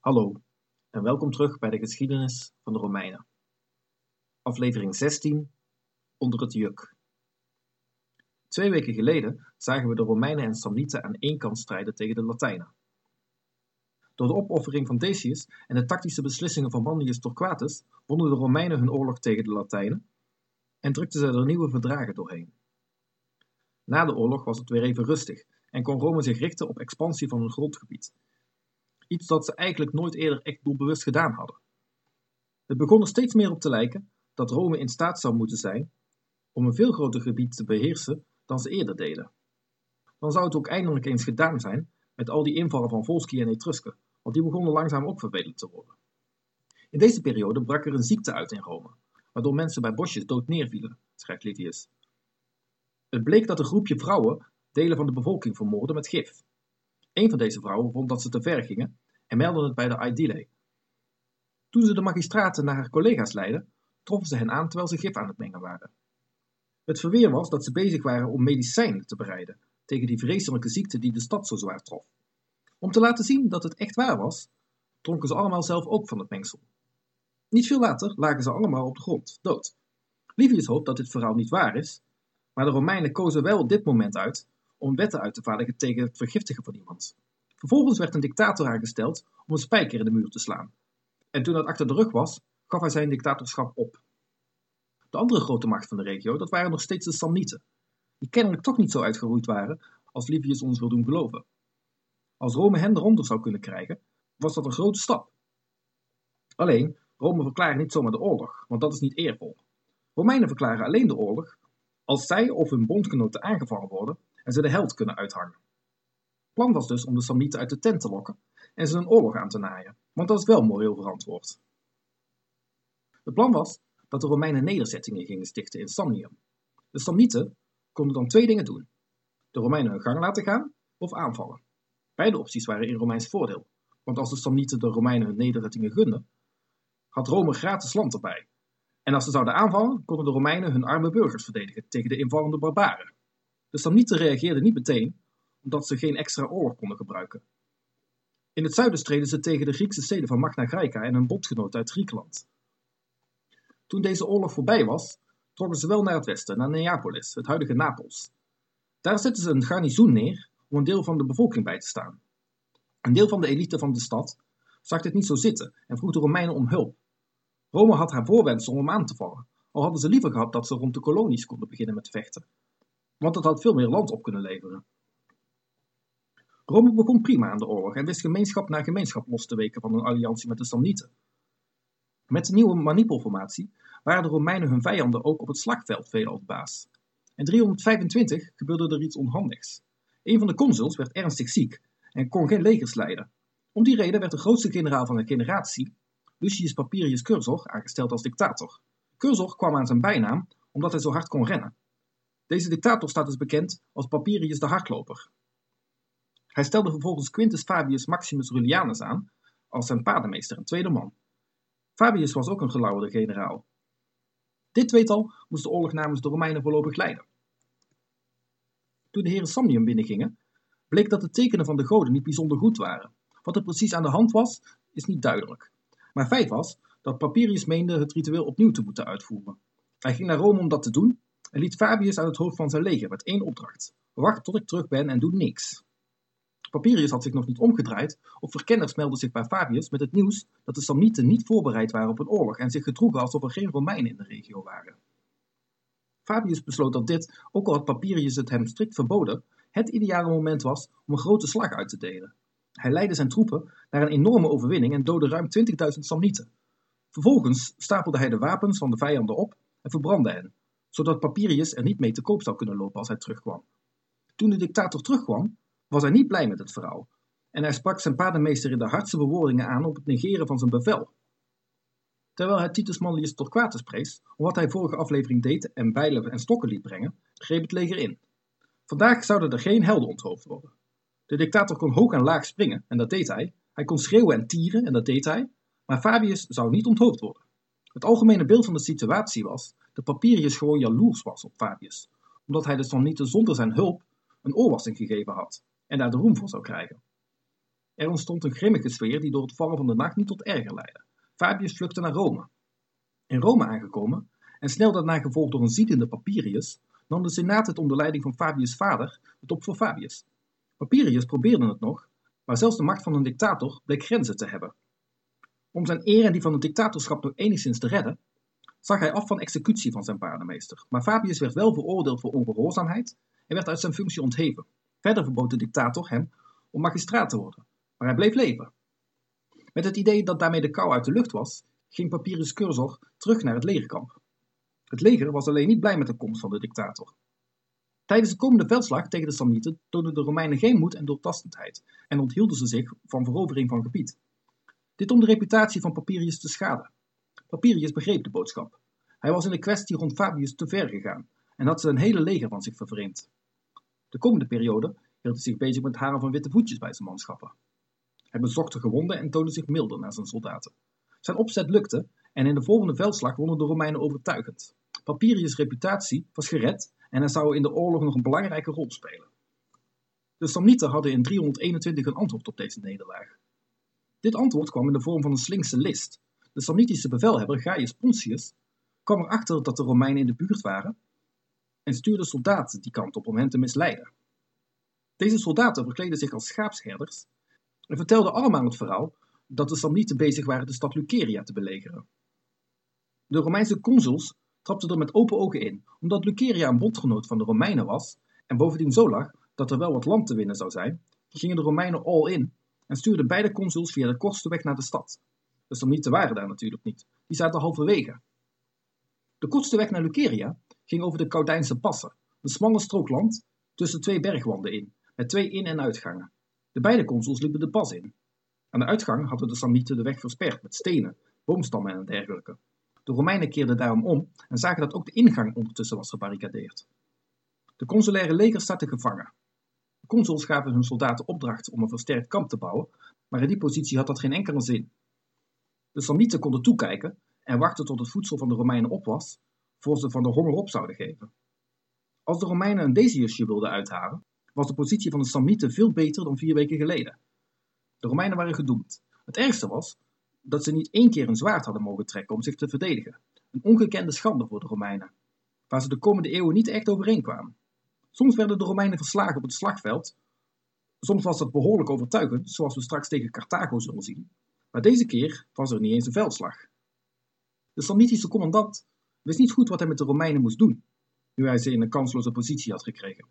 Hallo en welkom terug bij de geschiedenis van de Romeinen. Aflevering 16 Onder het juk. Twee weken geleden zagen we de Romeinen en Samnieten aan één kant strijden tegen de Latijnen. Door de opoffering van Decius en de tactische beslissingen van Manlius Torquatus wonnen de Romeinen hun oorlog tegen de Latijnen en drukten ze er nieuwe verdragen doorheen. Na de oorlog was het weer even rustig en kon Rome zich richten op expansie van hun grondgebied iets dat ze eigenlijk nooit eerder echt doelbewust gedaan hadden. Het begon er steeds meer op te lijken dat Rome in staat zou moeten zijn om een veel groter gebied te beheersen dan ze eerder deden. Dan zou het ook eindelijk eens gedaan zijn met al die invallen van Volsci en Etrusken, want die begonnen langzaam ook vervelend te worden. In deze periode brak er een ziekte uit in Rome, waardoor mensen bij bosjes dood neervielen, schrijft Livius. Het bleek dat een groepje vrouwen delen van de bevolking vermoordde met gif. Een van deze vrouwen vond dat ze te ver gingen en meldde het bij de Aedile. Toen ze de magistraten naar haar collega's leidden, troffen ze hen aan terwijl ze gif aan het mengen waren. Het verweer was dat ze bezig waren om medicijnen te bereiden tegen die vreselijke ziekte die de stad zo zwaar trof. Om te laten zien dat het echt waar was, dronken ze allemaal zelf ook van het mengsel. Niet veel later lagen ze allemaal op de grond, dood. Livius hoopt dat dit verhaal niet waar is, maar de Romeinen kozen wel dit moment uit om wetten uit te vaardigen tegen het vergiftigen van iemand. Vervolgens werd een dictator aangesteld om een spijker in de muur te slaan. En toen dat achter de rug was, gaf hij zijn dictatorschap op. De andere grote macht van de regio, dat waren nog steeds de Samnieten, die kennelijk toch niet zo uitgeroeid waren als Livius ons wil doen geloven. Als Rome hen eronder zou kunnen krijgen, was dat een grote stap. Alleen, Rome verklaart niet zomaar de oorlog, want dat is niet eervol. Romeinen verklaren alleen de oorlog als zij of hun bondgenoten aangevallen worden en ze de held kunnen uithangen. Plan was dus om de Samnieten uit de tent te lokken en ze een oorlog aan te naaien, want dat is wel moreel verantwoord. Het plan was dat de Romeinen nederzettingen gingen stichten in Samnium. De Samnieten konden dan twee dingen doen: de Romeinen hun gang laten gaan of aanvallen. Beide opties waren in Romeins voordeel, want als de Samnieten de Romeinen hun nederzettingen gunden, had Rome gratis land erbij. En als ze zouden aanvallen, konden de Romeinen hun arme burgers verdedigen tegen de invallende barbaren. De Samnieten reageerden niet meteen, omdat ze geen extra oorlog konden gebruiken. In het zuiden streden ze tegen de Griekse steden van Magna Graeca en hun bondgenoot uit Griekenland. Toen deze oorlog voorbij was, trokken ze wel naar het westen, naar Neapolis, het huidige Napels. Daar zetten ze een garnizoen neer om een deel van de bevolking bij te staan. Een deel van de elite van de stad zag dit niet zo zitten en vroeg de Romeinen om hulp. Rome had haar voorwendsel om aan te vallen, al hadden ze liever gehad dat ze rond de kolonies konden beginnen met vechten want het had veel meer land op kunnen leveren. Rome begon prima aan de oorlog en wist gemeenschap na gemeenschap los te weken van een alliantie met de Samnieten. Met de nieuwe manipelformatie waren de Romeinen hun vijanden ook op het slagveld veelal de baas. In 325 gebeurde er iets onhandigs. Een van de consuls werd ernstig ziek en kon geen legers leiden. Om die reden werd de grootste generaal van de generatie, Lucius Papirius Cursor, aangesteld als dictator. Cursor kwam aan zijn bijnaam omdat hij zo hard kon rennen. Deze dictator staat dus bekend als Papirius de Hardloper. Hij stelde vervolgens Quintus Fabius Maximus Rullianus aan als zijn paardenmeester en tweede man. Fabius was ook een gelauwerde generaal. Dit tweetal moest de oorlog namens de Romeinen voorlopig leiden. Toen de heren Samnium binnengingen, bleek dat de tekenen van de goden niet bijzonder goed waren. Wat er precies aan de hand was, is niet duidelijk. Maar feit was dat Papirius meende het ritueel opnieuw te moeten uitvoeren. Hij ging naar Rome om dat te doen en liet Fabius aan het hoofd van zijn leger met één opdracht: wacht tot ik terug ben en doe niks. Papirius had zich nog niet omgedraaid of verkenners meldden zich bij Fabius met het nieuws dat de Samnieten niet voorbereid waren op een oorlog en zich gedroegen alsof er geen Romeinen in de regio waren. Fabius besloot dat dit, ook al had Papirius het hem strikt verboden, het ideale moment was om een grote slag uit te delen. Hij leidde zijn troepen naar een enorme overwinning en doodde ruim 20.000 Samnieten. Vervolgens stapelde hij de wapens van de vijanden op en verbrandde hen, zodat Papirius er niet mee te koop zou kunnen lopen als hij terugkwam. Toen de dictator terugkwam, was hij niet blij met het verhaal en hij sprak zijn paardenmeester in de hardste bewoordingen aan op het negeren van zijn bevel. Terwijl hij Titus Manlius Torquatus prees om wat hij vorige aflevering deed en bijlen en stokken liet brengen, greep het leger in. Vandaag zouden er geen helden onthoofd worden. De dictator kon hoog en laag springen en dat deed hij. Hij kon schreeuwen en tieren en dat deed hij. Maar Fabius zou niet onthoofd worden. Het algemene beeld van de situatie was dat Papirius gewoon jaloers was op Fabius, omdat hij de Samnieten zonder zijn hulp een oorwassing gegeven had en daar de roem voor zou krijgen. Er ontstond een grimmige sfeer die door het vallen van de nacht niet tot erger leidde. Fabius vluchtte naar Rome. In Rome aangekomen, en snel daarna gevolgd door een ziedende Papirius, nam de Senaat het onder leiding van Fabius' vader het op voor Fabius. Papirius probeerde het nog, maar zelfs de macht van een dictator bleek grenzen te hebben. Om zijn eer en die van het dictatorschap nog enigszins te redden, zag hij af van executie van zijn paardenmeester. Maar Fabius werd wel veroordeeld voor ongehoorzaamheid en werd uit zijn functie ontheven. Verder verbood de dictator hem om magistraat te worden, maar hij bleef leven. Met het idee dat daarmee de kou uit de lucht was, ging Papyrus Cursor terug naar het legerkamp. Het leger was alleen niet blij met de komst van de dictator. Tijdens de komende veldslag tegen de Samnieten toonden de Romeinen geen moed en doortastendheid en onthielden ze zich van verovering van gebied. Dit om de reputatie van Papirius te schaden. Papirius begreep de boodschap. Hij was in de kwestie rond Fabius te ver gegaan en had zijn hele leger van zich vervreemd. De komende periode hield hij zich bezig met haren van witte voetjes bij zijn manschappen. Hij bezocht de gewonden en toonde zich milder naar zijn soldaten. Zijn opzet lukte en in de volgende veldslag wonnen de Romeinen overtuigend. Papirius' reputatie was gered en hij zou in de oorlog nog een belangrijke rol spelen. De Samnieten hadden in 321 een antwoord op deze nederlaag. Dit antwoord kwam in de vorm van een slinkse list. De Samnitische bevelhebber Gaius Pontius kwam erachter dat de Romeinen in de buurt waren en stuurde soldaten die kant op om hen te misleiden. Deze soldaten verkleden zich als schaapsherders en vertelden allemaal het verhaal dat de Samnieten bezig waren de stad Luceria te belegeren. De Romeinse consuls trapten er met open ogen in, omdat Luceria een bondgenoot van de Romeinen was en bovendien zo lag dat er wel wat land te winnen zou zijn, gingen de Romeinen all in en stuurden beide consuls via de kortste weg naar de stad. De Samnieten waren daar natuurlijk niet, die zaten halverwege. De kortste weg naar Luceria ging over de Caudijnse passen, een smalle strook land tussen twee bergwanden in, met twee in- en uitgangen. De beide consuls liepen de pas in. Aan de uitgang hadden de Samnieten de weg versperd met stenen, boomstammen en dergelijke. De Romeinen keerden daarom om en zagen dat ook de ingang ondertussen was gebarricadeerd. De consulaire legers zaten gevangen. De consuls gaven hun soldaten opdracht om een versterkt kamp te bouwen, maar in die positie had dat geen enkele zin. De Samnieten konden toekijken en wachten tot het voedsel van de Romeinen op was, voor ze van de honger op zouden geven. Als de Romeinen een Deciusje wilden uithalen, was de positie van de Samnieten veel beter dan vier weken geleden. De Romeinen waren gedoemd. Het ergste was dat ze niet één keer een zwaard hadden mogen trekken om zich te verdedigen. Een ongekende schande voor de Romeinen, waar ze de komende eeuwen niet echt overeen kwamen. Soms werden de Romeinen verslagen op het slagveld, soms was dat behoorlijk overtuigend, zoals we straks tegen Carthago zullen zien, maar deze keer was er niet eens een veldslag. De Samnitische commandant wist niet goed wat hij met de Romeinen moest doen, nu hij ze in een kansloze positie had gekregen.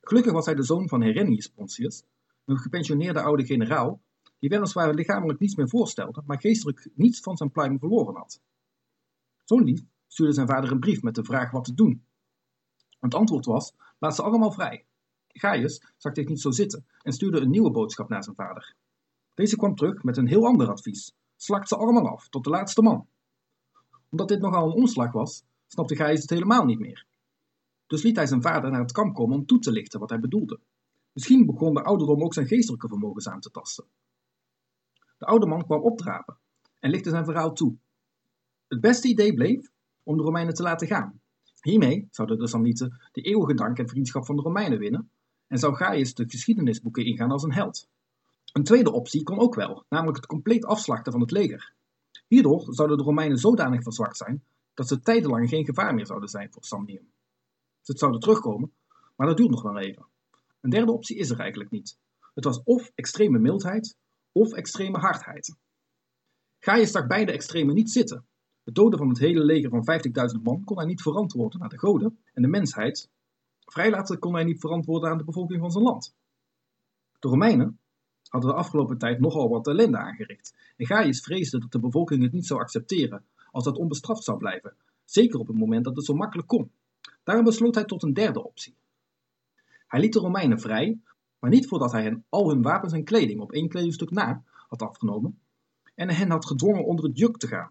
Gelukkig was hij de zoon van Herennius Pontius, een gepensioneerde oude generaal, die weliswaar lichamelijk niets meer voorstelde, maar geestelijk niets van zijn pluim verloren had. Zo'n lief stuurde zijn vader een brief met de vraag wat te doen. Het antwoord was: laat ze allemaal vrij. Gaius zag dit niet zo zitten en stuurde een nieuwe boodschap naar zijn vader. Deze kwam terug met een heel ander advies: slakt ze allemaal af, tot de laatste man. Omdat dit nogal een omslag was, snapte Gaius het helemaal niet meer. Dus liet hij zijn vader naar het kamp komen om toe te lichten wat hij bedoelde. Misschien begon de ouderdom ook zijn geestelijke vermogens aan te tasten. De oude man kwam opdrapen en lichtte zijn verhaal toe. Het beste idee bleef om de Romeinen te laten gaan. Hiermee zouden de Samnieten de eeuwige dank en vriendschap van de Romeinen winnen en zou Gaius de geschiedenisboeken ingaan als een held. Een tweede optie kon ook wel, namelijk het compleet afslachten van het leger. Hierdoor zouden de Romeinen zodanig verzwakt zijn dat ze tijdenlang geen gevaar meer zouden zijn voor Samnium. Ze zouden terugkomen, maar dat duurt nog wel even. Een derde optie is er eigenlijk niet. Het was of extreme mildheid of extreme hardheid. Gaius zag beide extremen niet zitten. Het doden van het hele leger van 50.000 man kon hij niet verantwoorden naar de goden en de mensheid. Vrijlaten kon hij niet verantwoorden aan de bevolking van zijn land. De Romeinen hadden de afgelopen tijd nogal wat ellende aangericht en Gaius vreesde dat de bevolking het niet zou accepteren als dat onbestraft zou blijven, zeker op het moment dat het zo makkelijk kon. Daarom besloot hij tot een derde optie. Hij liet de Romeinen vrij, maar niet voordat hij hen al hun wapens en kleding op één kledingstuk na had afgenomen en hen had gedwongen onder het juk te gaan.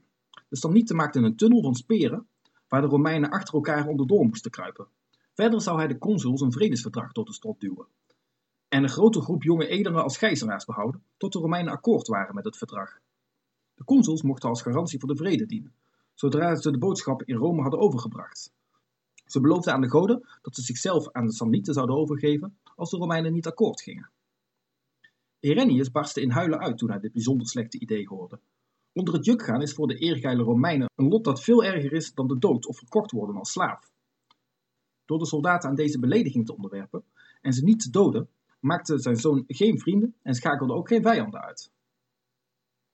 De Samnieten maakten een tunnel van speren waar de Romeinen achter elkaar onderdoor moesten kruipen. Verder zou hij de consuls een vredesverdrag tot de strot duwen en een grote groep jonge edelen als gijzelaars behouden tot de Romeinen akkoord waren met het verdrag. De consuls mochten als garantie voor de vrede dienen, zodra ze de boodschap in Rome hadden overgebracht. Ze beloofden aan de goden dat ze zichzelf aan de Samnieten zouden overgeven als de Romeinen niet akkoord gingen. Irenaeus barstte in huilen uit toen hij dit bijzonder slechte idee hoorde. Onder het juk gaan is voor de eergeile Romeinen een lot dat veel erger is dan de dood of verkocht worden als slaaf. Door de soldaten aan deze belediging te onderwerpen en ze niet te doden, maakte zijn zoon geen vrienden en schakelde ook geen vijanden uit.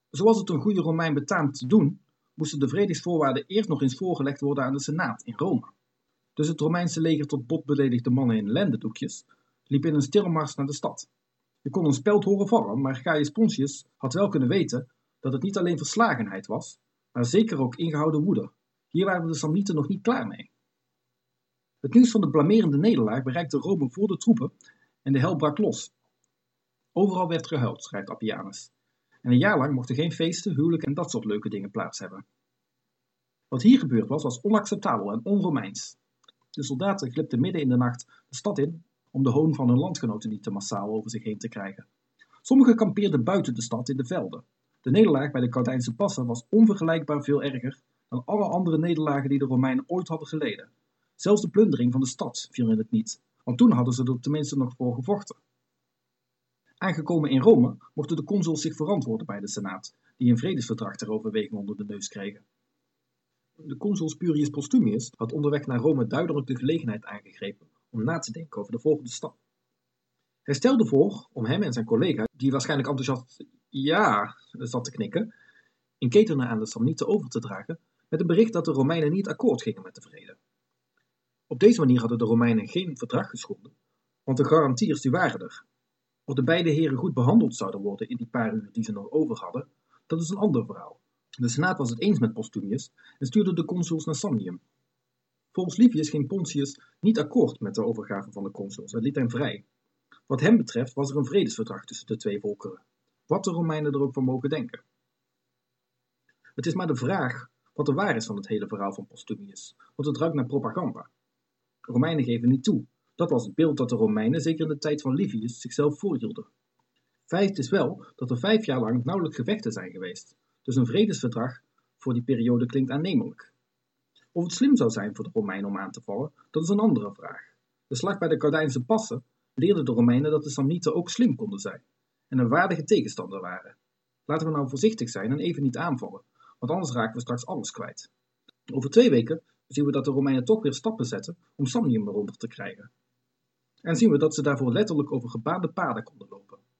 Zoals het een goede Romein betaamt te doen, moesten de vredesvoorwaarden eerst nog eens voorgelegd worden aan de Senaat in Rome. Dus het Romeinse leger tot bot beledigde mannen in lendendoekjes liep in een stille mars naar de stad. Je kon een speld horen vallen, maar Gaius Pontius had wel kunnen weten dat het niet alleen verslagenheid was, maar zeker ook ingehouden woede. Hier waren de Samnieten nog niet klaar mee. Het nieuws van de blamerende nederlaag bereikte Rome voor de troepen en de hel brak los. Overal werd gehuild, schrijft Appianus. En een jaar lang mochten geen feesten, huwelijken en dat soort leuke dingen plaats hebben. Wat hier gebeurd was, was onacceptabel en onromeins. De soldaten glipten midden in de nacht de stad in om de hoon van hun landgenoten niet te massaal over zich heen te krijgen. Sommigen kampeerden buiten de stad in de velden. De nederlaag bij de Caudijnse passen was onvergelijkbaar veel erger dan alle andere nederlagen die de Romeinen ooit hadden geleden. Zelfs de plundering van de stad viel in het niet, want toen hadden ze er tenminste nog voor gevochten. Aangekomen in Rome mochten de consuls zich verantwoorden bij de Senaat, die een vredesverdrag ter overweging onder de neus kregen. De consul Spurius Postumius had onderweg naar Rome duidelijk de gelegenheid aangegrepen om na te denken over de volgende stap. Hij stelde voor om hem en zijn collega, die waarschijnlijk enthousiast ja zat te knikken, in ketenen aan de Samnieten over te dragen met een bericht dat de Romeinen niet akkoord gingen met de vrede. Op deze manier hadden de Romeinen geen verdrag geschonden, want de garantiers die waren er. Of de beide heren goed behandeld zouden worden in die paar uur die ze nog over hadden, dat is een ander verhaal. De Senaat was het eens met Postumius en stuurde de consuls naar Samnium. Volgens Livius ging Pontius niet akkoord met de overgave van de consuls en liet hem vrij. Wat hem betreft was er een vredesverdrag tussen de twee volkeren, wat de Romeinen er ook van mogen denken. Het is maar de vraag wat de waar is van het hele verhaal van Postumius, want het ruikt naar propaganda. Romeinen geven niet toe. Dat was het beeld dat de Romeinen, zeker in de tijd van Livius, zichzelf voorhielden. Feit is wel dat er vijf jaar lang nauwelijks gevechten zijn geweest, dus een vredesverdrag voor die periode klinkt aannemelijk. Of het slim zou zijn voor de Romeinen om aan te vallen, dat is een andere vraag. De slag bij de Caudijnse passen leerde de Romeinen dat de Samnieten ook slim konden zijn en een waardige tegenstander waren. Laten we nou voorzichtig zijn en even niet aanvallen, want anders raken we straks alles kwijt. Over twee weken zien we dat de Romeinen toch weer stappen zetten om Samnium eronder te krijgen. En zien we dat ze daarvoor letterlijk over gebaande paden konden lopen.